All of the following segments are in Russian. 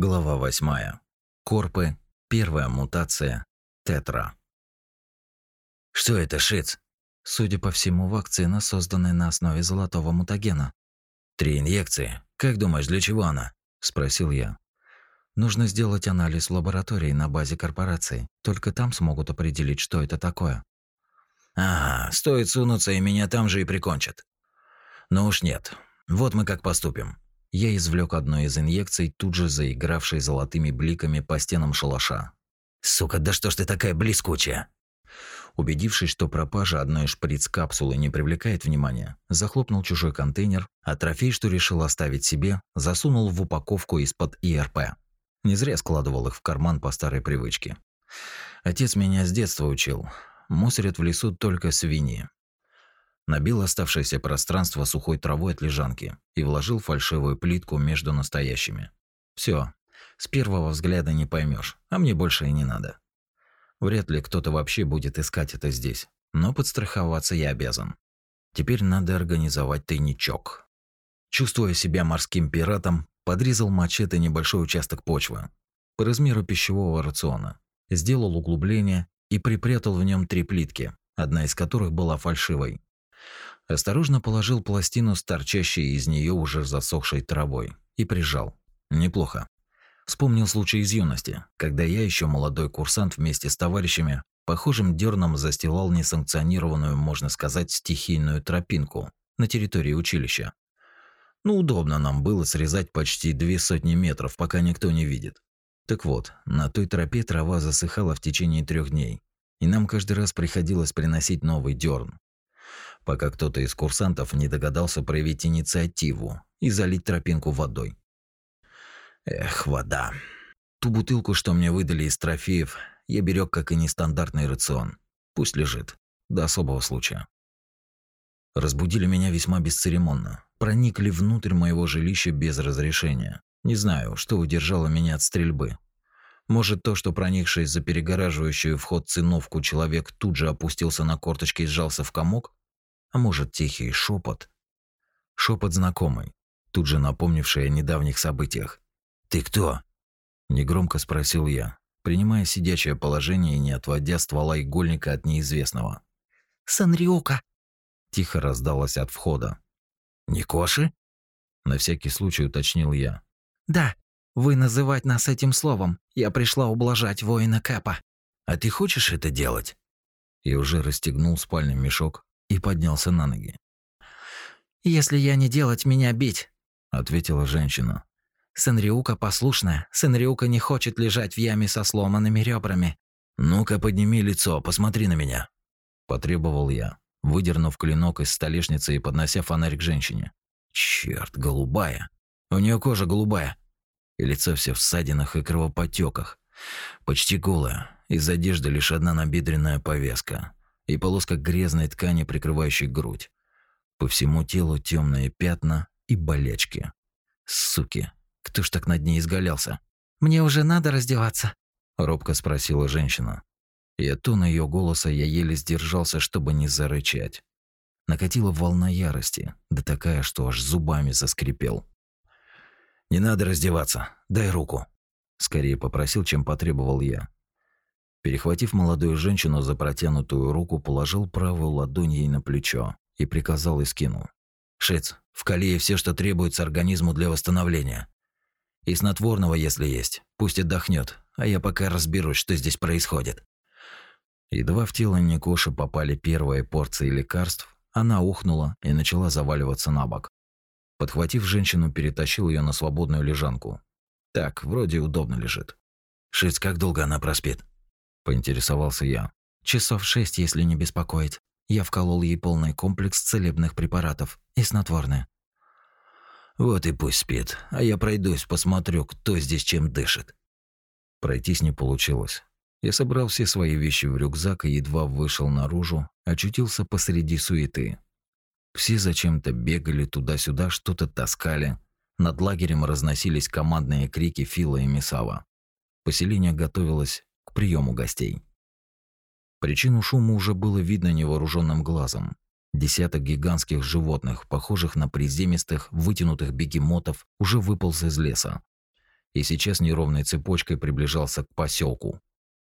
Глава 8. Корпы. Первая мутация. Тетра. Что это, Шиц? Судя по всему, вакцина, созданная на основе золотого мутагена. Три инъекции. Как думаешь, для чего она? спросил я. Нужно сделать анализ в лаборатории на базе корпорации. Только там смогут определить, что это такое. Ага, стоит сунуться, и меня там же и прикончат. Ну уж нет. Вот мы как поступим. Я извлек одну из инъекций, тут же заигравшей золотыми бликами по стенам шалаша. «Сука, да что ж ты такая блескучая?» Убедившись, что пропажа одной шприц-капсулы не привлекает внимания, захлопнул чужой контейнер, а трофей, что решил оставить себе, засунул в упаковку из-под ИРП. Не зря складывал их в карман по старой привычке. Отец меня с детства учил. Мусорят в лесу только свиньи набил оставшееся пространство сухой травой от лежанки и вложил фальшивую плитку между настоящими. Все, с первого взгляда не поймешь, а мне больше и не надо. Вряд ли кто-то вообще будет искать это здесь, но подстраховаться я обязан. Теперь надо организовать тайничок. Чувствуя себя морским пиратом, подрезал мачете небольшой участок почвы по размеру пищевого рациона, сделал углубление и припрятал в нем три плитки, одна из которых была фальшивой. Осторожно положил пластину с торчащей из нее уже засохшей травой и прижал. Неплохо. Вспомнил случай из юности, когда я еще молодой курсант вместе с товарищами похожим дерном застилал несанкционированную, можно сказать, стихийную тропинку на территории училища. Ну, удобно нам было срезать почти две сотни метров, пока никто не видит. Так вот, на той тропе трава засыхала в течение трех дней, и нам каждый раз приходилось приносить новый дерн, пока кто-то из курсантов не догадался проявить инициативу и залить тропинку водой. Эх, вода. Ту бутылку, что мне выдали из трофеев, я берег как и нестандартный рацион. Пусть лежит. До особого случая. Разбудили меня весьма бесцеремонно. Проникли внутрь моего жилища без разрешения. Не знаю, что удержало меня от стрельбы. Может, то, что проникший за перегораживающую вход циновку человек тут же опустился на корточки и сжался в комок? А может, тихий шепот. Шепот знакомый, тут же напомнивший о недавних событиях. «Ты кто?» – негромко спросил я, принимая сидячее положение и не отводя ствола игольника от неизвестного. «Санриока!» – тихо раздалось от входа. «Никоши?» – на всякий случай уточнил я. «Да, вы называть нас этим словом. Я пришла ублажать воина Кэпа». «А ты хочешь это делать?» Я уже расстегнул спальный мешок, и поднялся на ноги. «Если я не делать, меня бить», — ответила женщина. «Сенриука послушная. Сенриука не хочет лежать в яме со сломанными ребрами». «Ну-ка, подними лицо, посмотри на меня», — потребовал я, выдернув клинок из столешницы и поднося фонарь к женщине. Черт, голубая. У нее кожа голубая. И лицо все в ссадинах и кровоподтеках. Почти голая. Из одежды лишь одна набедренная повязка и полоска грязной ткани, прикрывающей грудь. По всему телу темные пятна и болячки. Суки, кто ж так над ней изгалялся? «Мне уже надо раздеваться?» – робко спросила женщина. И от тона ее голоса я еле сдержался, чтобы не зарычать. Накатила волна ярости, да такая, что аж зубами заскрипел. «Не надо раздеваться, дай руку», – скорее попросил, чем потребовал я. Перехватив молодую женщину за протянутую руку, положил правую ладонь ей на плечо и приказал и скинул. «Шиц, в колее все, что требуется организму для восстановления. И снотворного, если есть, пусть отдохнет, а я пока разберусь, что здесь происходит». Едва в тело Никоши попали первые порции лекарств, она ухнула и начала заваливаться на бок. Подхватив женщину, перетащил ее на свободную лежанку. Так, вроде удобно лежит. «Шиц, как долго она проспит?» Поинтересовался я. Часов шесть, если не беспокоит. Я вколол ей полный комплекс целебных препаратов и снотворное. Вот и пусть спит, а я пройдусь, посмотрю, кто здесь чем дышит. Пройтись не получилось. Я собрал все свои вещи в рюкзак и едва вышел наружу, очутился посреди суеты. Все зачем-то бегали туда-сюда, что-то таскали. Над лагерем разносились командные крики Фила и Мисава. Поселение готовилось к приему гостей. Причину шума уже было видно невооруженным глазом. Десяток гигантских животных, похожих на приземистых, вытянутых бегемотов, уже выполз из леса. и сейчас неровной цепочкой приближался к поселку.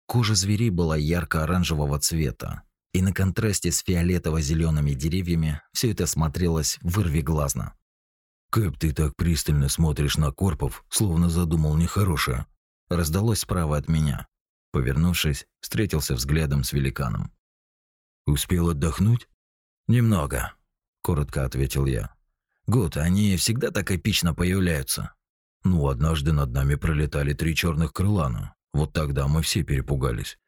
Кожа зверей была ярко-оранжевого цвета, и на контрасте с фиолетово-зелеными деревьями все это смотрелось вырвиглазно. «Кэп, ты так пристально смотришь на Корпов, словно задумал нехорошее», раздалось справа от меня. Повернувшись, встретился взглядом с великаном. «Успел отдохнуть?» «Немного», – коротко ответил я. «Гуд, они всегда так эпично появляются». «Ну, однажды над нами пролетали три черных крылана. Вот тогда мы все перепугались.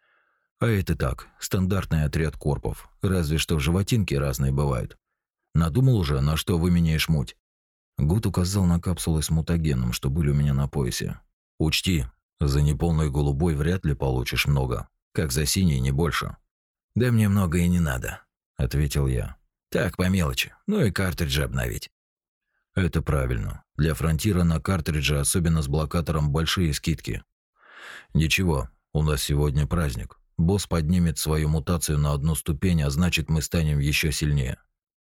А это так, стандартный отряд корпов, разве что животинки разные бывают. Надумал уже, на что выменяешь муть?» Гуд указал на капсулы с мутагеном, что были у меня на поясе. «Учти, за неполной голубой вряд ли получишь много, как за синий не больше». «Да мне много и не надо», — ответил я. «Так, по мелочи. Ну и картриджи обновить». «Это правильно. Для фронтира на картридже, особенно с блокатором, большие скидки. Ничего, у нас сегодня праздник. Босс поднимет свою мутацию на одну ступень, а значит, мы станем еще сильнее.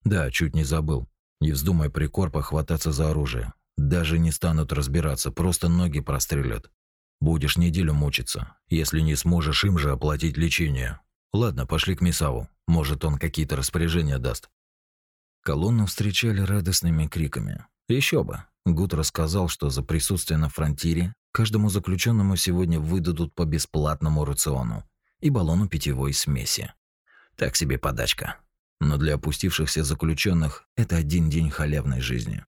Да, чуть не забыл. Не вздумай при корпах хвататься за оружие. Даже не станут разбираться, просто ноги прострелят. Будешь неделю мучиться, если не сможешь им же оплатить лечение. Ладно, пошли к Мисаву. Может, он какие-то распоряжения даст. Колонну встречали радостными криками. Еще бы. Гуд рассказал, что за присутствие на фронтире каждому заключенному сегодня выдадут по бесплатному рациону и баллону питьевой смеси. Так себе подачка. Но для опустившихся заключенных это один день халявной жизни.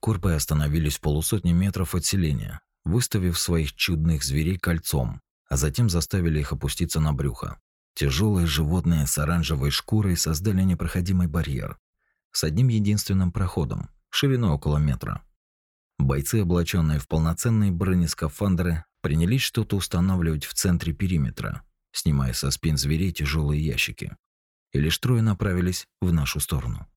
Курпы остановились в полусотни метров от селения, выставив своих чудных зверей кольцом, а затем заставили их опуститься на брюхо. Тяжелые животные с оранжевой шкурой создали непроходимый барьер с одним единственным проходом, шириной около метра. Бойцы, облаченные в полноценные бронескафандры, принялись что-то устанавливать в центре периметра, снимая со спин зверей тяжелые ящики. И лишь трое направились в нашу сторону.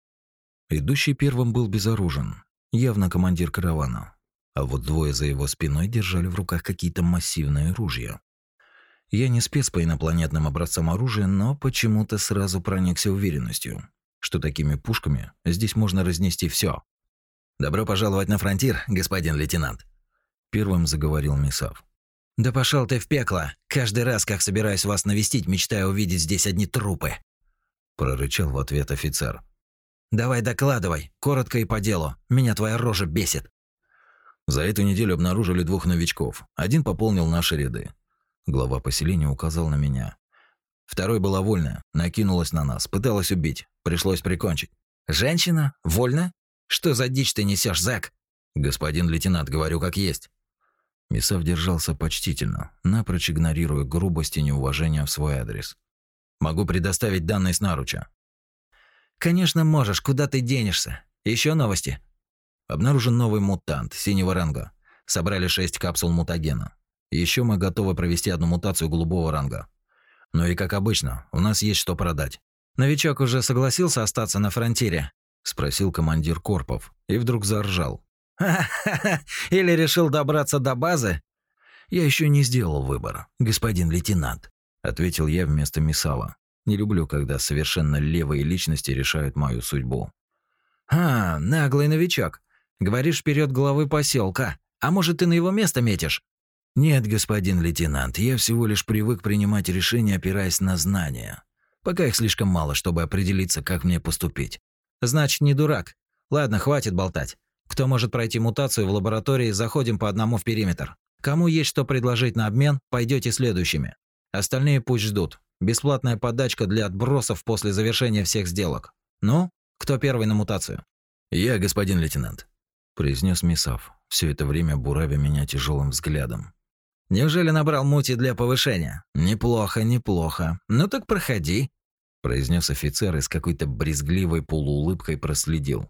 Идущий первым был безоружен, явно командир каравана, а вот двое за его спиной держали в руках какие-то массивные ружья. Я не спец по инопланетным образцам оружия, но почему-то сразу проникся уверенностью, что такими пушками здесь можно разнести все. «Добро пожаловать на фронтир, господин лейтенант», – первым заговорил Мисав. «Да пошел ты в пекло! Каждый раз, как собираюсь вас навестить, мечтаю увидеть здесь одни трупы!» Прорычал в ответ офицер. «Давай докладывай, коротко и по делу. Меня твоя рожа бесит». За эту неделю обнаружили двух новичков. Один пополнил наши ряды. Глава поселения указал на меня. Второй была вольная, накинулась на нас, пыталась убить. Пришлось прикончить. «Женщина? Вольно? Что за дичь ты несешь, Зак?» «Господин лейтенант, говорю как есть». Мисав держался почтительно, напрочь игнорируя грубость и неуважение в свой адрес. «Могу предоставить данные с наруча». «Конечно можешь, куда ты денешься? Еще новости?» Обнаружен новый мутант синего ранга. Собрали шесть капсул мутагена. Еще мы готовы провести одну мутацию голубого ранга. Ну и как обычно, у нас есть что продать. Новичок уже согласился остаться на фронтире? спросил командир Корпов и вдруг заржал. Ха-ха-ха! Или решил добраться до базы? Я еще не сделал выбор, господин лейтенант, ответил я вместо Мисала. Не люблю, когда совершенно левые личности решают мою судьбу. А, наглый новичок. Говоришь вперед главы поселка. А может, ты на его место метишь? Нет, господин лейтенант, я всего лишь привык принимать решения, опираясь на знания. Пока их слишком мало, чтобы определиться, как мне поступить. Значит, не дурак. Ладно, хватит болтать. Кто может пройти мутацию в лаборатории, заходим по одному в периметр. Кому есть что предложить на обмен, пойдете следующими. Остальные пусть ждут. Бесплатная подачка для отбросов после завершения всех сделок. Ну, кто первый на мутацию? Я, господин лейтенант произнес Мисав, все это время буравя меня тяжелым взглядом. Неужели набрал мути для повышения? Неплохо, неплохо. Ну так проходи, произнес офицер и с какой-то брезгливой полуулыбкой проследил,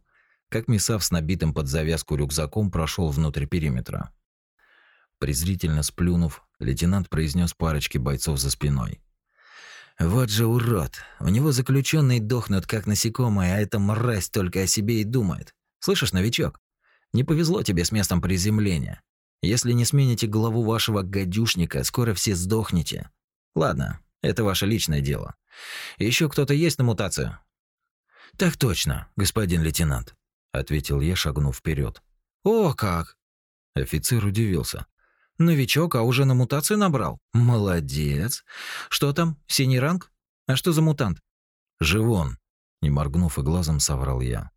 как Мисав с набитым под завязку рюкзаком прошел внутрь периметра. Презрительно сплюнув, лейтенант произнес парочке бойцов за спиной: вот же урод. У него заключенные дохнут как насекомые, а эта мразь только о себе и думает. Слышишь, новичок? Не повезло тебе с местом приземления. Если не смените голову вашего гадюшника, скоро все сдохнете. Ладно, это ваше личное дело. Еще кто-то есть на мутацию? Так точно, господин лейтенант, ответил я, шагнув вперед. О, как! Офицер удивился. Новичок, а уже на мутацию набрал? Молодец. Что там, синий ранг? А что за мутант? Живон. Не моргнув и глазом, соврал я.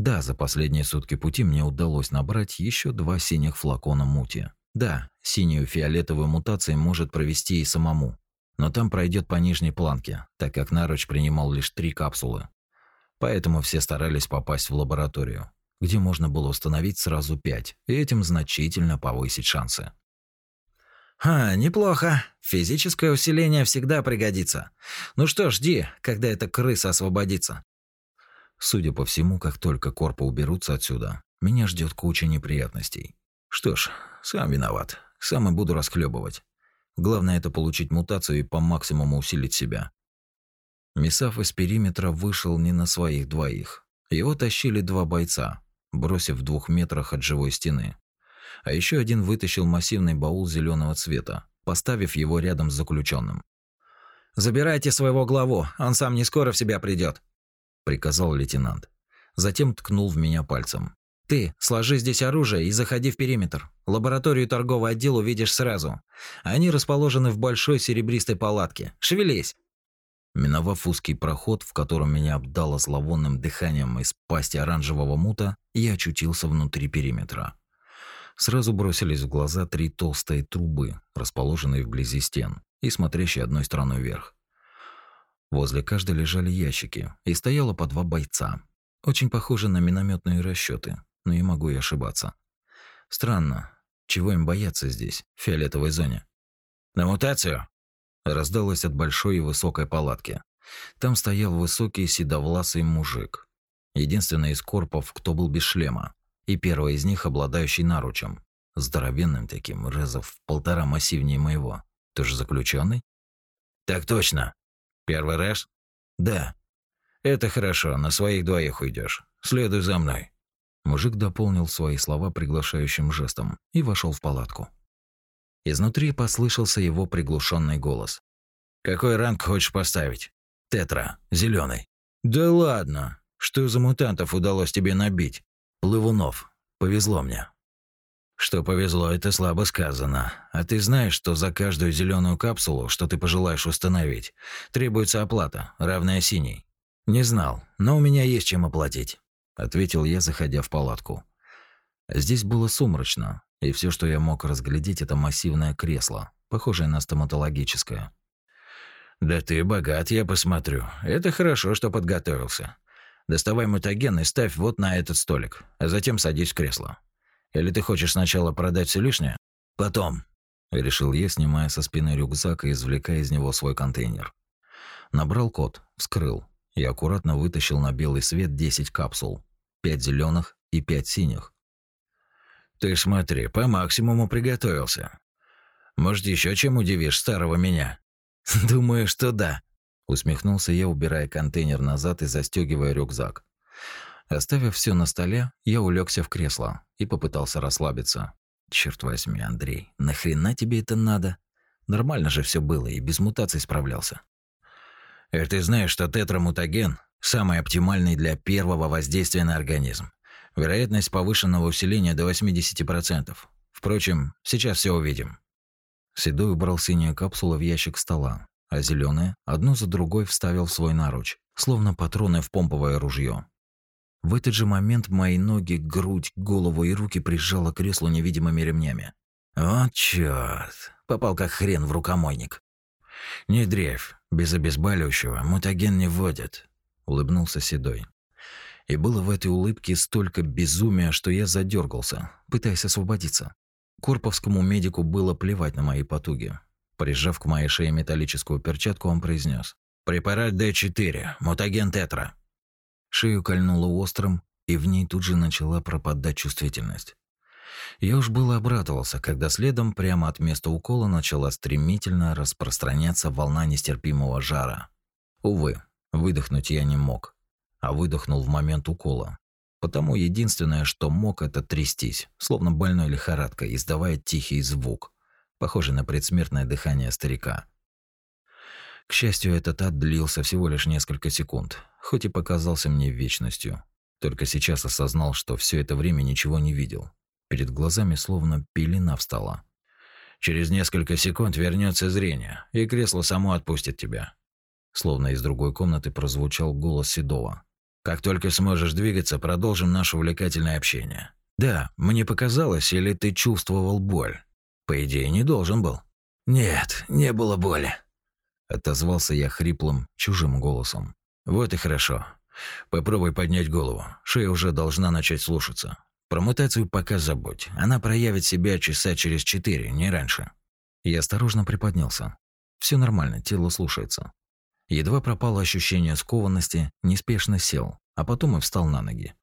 Да, за последние сутки пути мне удалось набрать еще два синих флакона мути. Да, синюю фиолетовую мутацию может провести и самому, но там пройдет по нижней планке, так как Наруч принимал лишь три капсулы. Поэтому все старались попасть в лабораторию, где можно было установить сразу пять, и этим значительно повысить шансы. «Ха, неплохо. Физическое усиление всегда пригодится. Ну что, жди, когда эта крыса освободится». Судя по всему, как только корпы уберутся отсюда, меня ждет куча неприятностей. Что ж, сам виноват. Сам и буду расхлебывать. Главное это получить мутацию и по максимуму усилить себя. Мисав из периметра вышел не на своих двоих. Его тащили два бойца, бросив в двух метрах от живой стены. А еще один вытащил массивный баул зеленого цвета, поставив его рядом с заключенным. «Забирайте своего главу, он сам не скоро в себя придет, приказал лейтенант. Затем ткнул в меня пальцем. Ты сложи здесь оружие и заходи в периметр. Лабораторию торговый отдел увидишь сразу. Они расположены в большой серебристой палатке. Шевелись. Миновав узкий проход, в котором меня обдало зловонным дыханием из пасти оранжевого мута, я очутился внутри периметра. Сразу бросились в глаза три толстые трубы, расположенные вблизи стен и смотрящие одной стороной вверх. Возле каждой лежали ящики, и стояло по два бойца. Очень похоже на минометные расчеты, но и могу и ошибаться. Странно, чего им бояться здесь, в фиолетовой зоне? «На мутацию!» Раздалось от большой и высокой палатки. Там стоял высокий седовласый мужик. Единственный из корпов, кто был без шлема. И первый из них, обладающий наручем. Здоровенным таким, резов в полтора массивнее моего. Ты же заключенный? «Так точно. Первый раз?» «Да». «Это хорошо, на своих двоих уйдешь. Следуй за мной». Мужик дополнил свои слова приглашающим жестом и вошел в палатку. Изнутри послышался его приглушенный голос. «Какой ранг хочешь поставить?» «Тетра, зеленый. «Да ладно! Что за мутантов удалось тебе набить?» «Плывунов. Повезло мне». «Что повезло, это слабо сказано. А ты знаешь, что за каждую зеленую капсулу, что ты пожелаешь установить, требуется оплата, равная синей?» «Не знал, но у меня есть чем оплатить», — ответил я, заходя в палатку. Здесь было сумрачно, и все, что я мог разглядеть, это массивное кресло, похожее на стоматологическое. «Да ты богат, я посмотрю. Это хорошо, что подготовился. Доставай мутаген и ставь вот на этот столик, а затем садись в кресло. Или ты хочешь сначала продать все лишнее? Потом», — решил я, снимая со спины рюкзак и извлекая из него свой контейнер. Набрал код, вскрыл и аккуратно вытащил на белый свет 10 капсул, 5 зеленых и 5 синих. Ты смотри, по максимуму приготовился. Может, еще чем удивишь старого меня? Думаю, что да. Усмехнулся я, убирая контейнер назад и застегивая рюкзак. Оставив все на столе, я улегся в кресло и попытался расслабиться. Черт возьми, Андрей, нахрена тебе это надо? Нормально же все было и без мутаций справлялся. Эх, ты знаешь, что тетрамутаген самый оптимальный для первого воздействия на организм. Вероятность повышенного усиления до 80%. Впрочем, сейчас все увидим. Седой убрал синюю капсулу в ящик стола, а зеленые одну за другой вставил в свой наруч, словно патроны в помповое ружье. В этот же момент мои ноги, грудь, голову и руки прижало к креслу невидимыми ремнями. Вот чёрт, попал как хрен в рукомойник. Не дрейф, без обезболивающего мутаген не вводят, улыбнулся Седой. И было в этой улыбке столько безумия, что я задергался, пытаясь освободиться. Корповскому медику было плевать на мои потуги. Прижав к моей шее металлическую перчатку, он произнес: «Препарат Д4, мутаген тетра». Шею кольнуло острым, и в ней тут же начала пропадать чувствительность. Я уж было обрадовался, когда следом прямо от места укола начала стремительно распространяться волна нестерпимого жара. Увы, выдохнуть я не мог а выдохнул в момент укола. Потому единственное, что мог, это трястись, словно больной лихорадкой, издавая тихий звук, похожий на предсмертное дыхание старика. К счастью, этот ад длился всего лишь несколько секунд, хоть и показался мне вечностью. Только сейчас осознал, что все это время ничего не видел. Перед глазами словно пелена встала. Через несколько секунд вернется зрение, и кресло само отпустит тебя. Словно из другой комнаты прозвучал голос Седова. Как только сможешь двигаться, продолжим наше увлекательное общение. Да, мне показалось, или ты чувствовал боль? По идее, не должен был. Нет, не было боли. Отозвался я хриплым, чужим голосом. Вот и хорошо. Попробуй поднять голову. Шея уже должна начать слушаться. Про мутацию пока забудь. Она проявит себя часа через четыре, не раньше. Я осторожно приподнялся. Все нормально, тело слушается. Едва пропало ощущение скованности, неспешно сел, а потом и встал на ноги.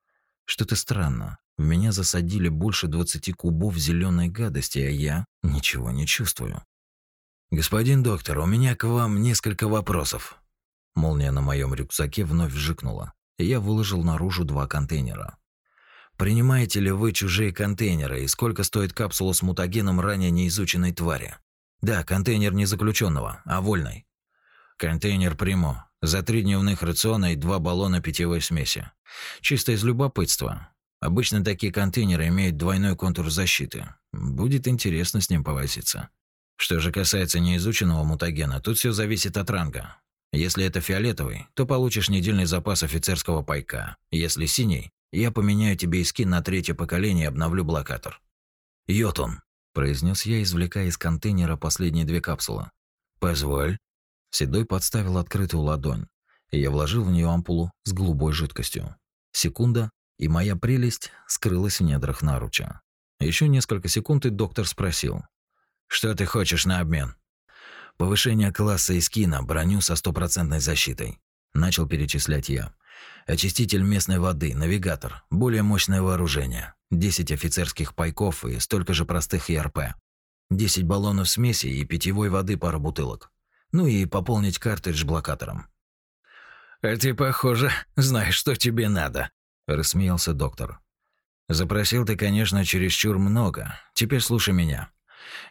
Что-то странно. В меня засадили больше двадцати кубов зеленой гадости, а я ничего не чувствую. Господин доктор, у меня к вам несколько вопросов. Молния на моем рюкзаке вновь вжикнула, и я выложил наружу два контейнера. Принимаете ли вы чужие контейнеры и сколько стоит капсула с мутагеном ранее неизученной твари? Да, контейнер не заключенного, а вольный. Контейнер приму. За три дневных рациона и два баллона питьевой смеси. Чисто из любопытства. Обычно такие контейнеры имеют двойной контур защиты. Будет интересно с ним повозиться. Что же касается неизученного мутагена, тут все зависит от ранга. Если это фиолетовый, то получишь недельный запас офицерского пайка. Если синий, я поменяю тебе скин на третье поколение и обновлю блокатор. Йотун, произнес я, извлекая из контейнера последние две капсулы. Позволь. Седой подставил открытую ладонь, и я вложил в нее ампулу с голубой жидкостью. Секунда, и моя прелесть скрылась в недрах наруча. Еще несколько секунд, и доктор спросил. «Что ты хочешь на обмен?» «Повышение класса и скина, броню со стопроцентной защитой», – начал перечислять я. Очиститель местной воды, навигатор, более мощное вооружение, 10 офицерских пайков и столько же простых ИРП. 10 баллонов смеси и питьевой воды пара бутылок. Ну и пополнить картридж блокатором. «А ты, похоже, знаешь, что тебе надо», – рассмеялся доктор. «Запросил ты, конечно, чересчур много. Теперь слушай меня.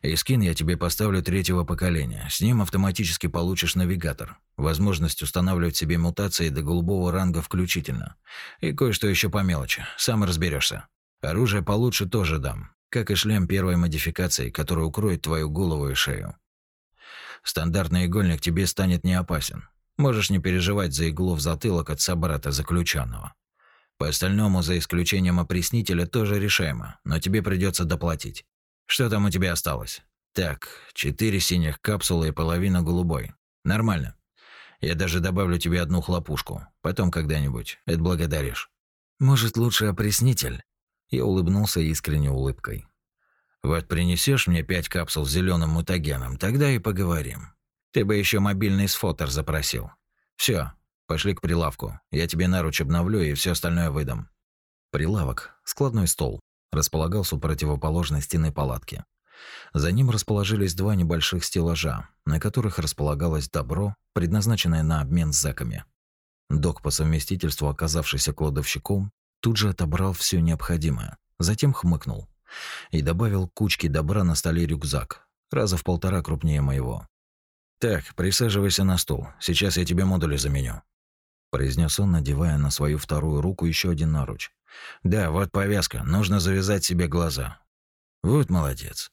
И скин я тебе поставлю третьего поколения. С ним автоматически получишь навигатор, возможность устанавливать себе мутации до голубого ранга включительно. И кое-что еще по мелочи. Сам разберешься. Оружие получше тоже дам, как и шлем первой модификации, который укроет твою голову и шею. Стандартный игольник тебе станет не опасен. Можешь не переживать за иглу в затылок от собрата заключенного. По остальному, за исключением опреснителя, тоже решаемо, но тебе придется доплатить. Что там у тебя осталось? Так, четыре синих капсулы и половина голубой. Нормально. Я даже добавлю тебе одну хлопушку. Потом когда-нибудь. Это благодаришь. Может, лучше опреснитель? Я улыбнулся искренней улыбкой. Вот принесешь мне пять капсул с зеленым мутагеном, тогда и поговорим. Ты бы еще мобильный сфотер запросил. Все, пошли к прилавку. Я тебе наруч обновлю и все остальное выдам. Прилавок, складной стол, располагался у противоположной стены палатки. За ним расположились два небольших стеллажа, на которых располагалось добро, предназначенное на обмен с зэками. Док, по совместительству оказавшийся кладовщиком, тут же отобрал все необходимое, затем хмыкнул и добавил кучки добра на столе рюкзак, раза в полтора крупнее моего. «Так, присаживайся на стул, сейчас я тебе модули заменю», произнес он, надевая на свою вторую руку еще один наруч. Да, вот повязка. Нужно завязать себе глаза. Вот молодец.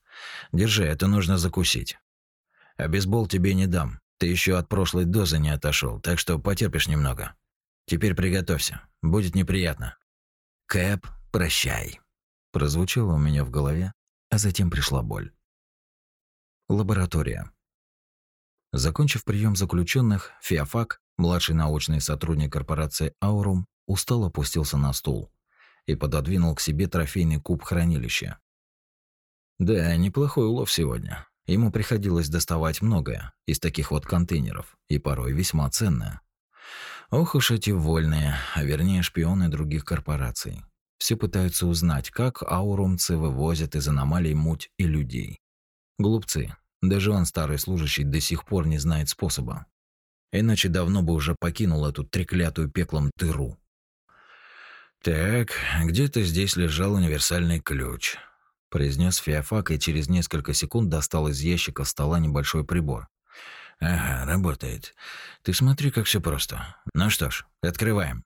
Держи, это нужно закусить. А бейсбол тебе не дам. Ты еще от прошлой дозы не отошел, так что потерпишь немного. Теперь приготовься. Будет неприятно. Кэп, прощай. Прозвучало у меня в голове, а затем пришла боль. Лаборатория. Закончив прием заключенных, Феофак, младший научный сотрудник корпорации Аурум, устало опустился на стул и пододвинул к себе трофейный куб хранилища. Да, неплохой улов сегодня. Ему приходилось доставать многое из таких вот контейнеров, и порой весьма ценное. Ох уж эти вольные, а вернее шпионы других корпораций. Все пытаются узнать, как аурумцы вывозят из аномалий муть и людей. Глупцы. Даже он, старый служащий, до сих пор не знает способа. Иначе давно бы уже покинул эту треклятую пеклом дыру. «Так, где-то здесь лежал универсальный ключ», – произнес Феофак и через несколько секунд достал из ящика стола небольшой прибор. «Ага, работает. Ты смотри, как все просто. Ну что ж, открываем».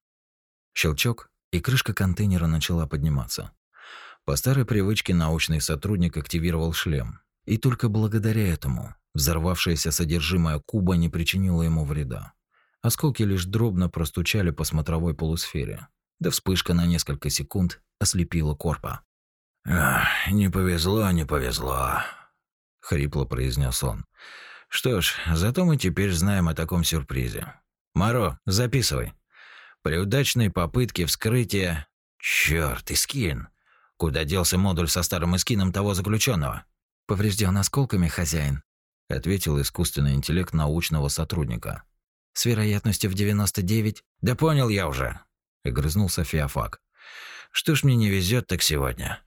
Щелчок, и крышка контейнера начала подниматься. По старой привычке научный сотрудник активировал шлем, И только благодаря этому взорвавшееся содержимое куба не причинило ему вреда. Осколки лишь дробно простучали по смотровой полусфере. Да вспышка на несколько секунд ослепила корпа. «Ах, не повезло, не повезло», — хрипло произнес он. «Что ж, зато мы теперь знаем о таком сюрпризе. Маро, записывай. При удачной попытке вскрытия... Чёрт, Искин! Куда делся модуль со старым Искином того заключенного? «Поврежден осколками, хозяин», — ответил искусственный интеллект научного сотрудника. «С вероятностью в 99...» «Да понял я уже», — огрызнулся Феофак. «Что ж мне не везет так сегодня?»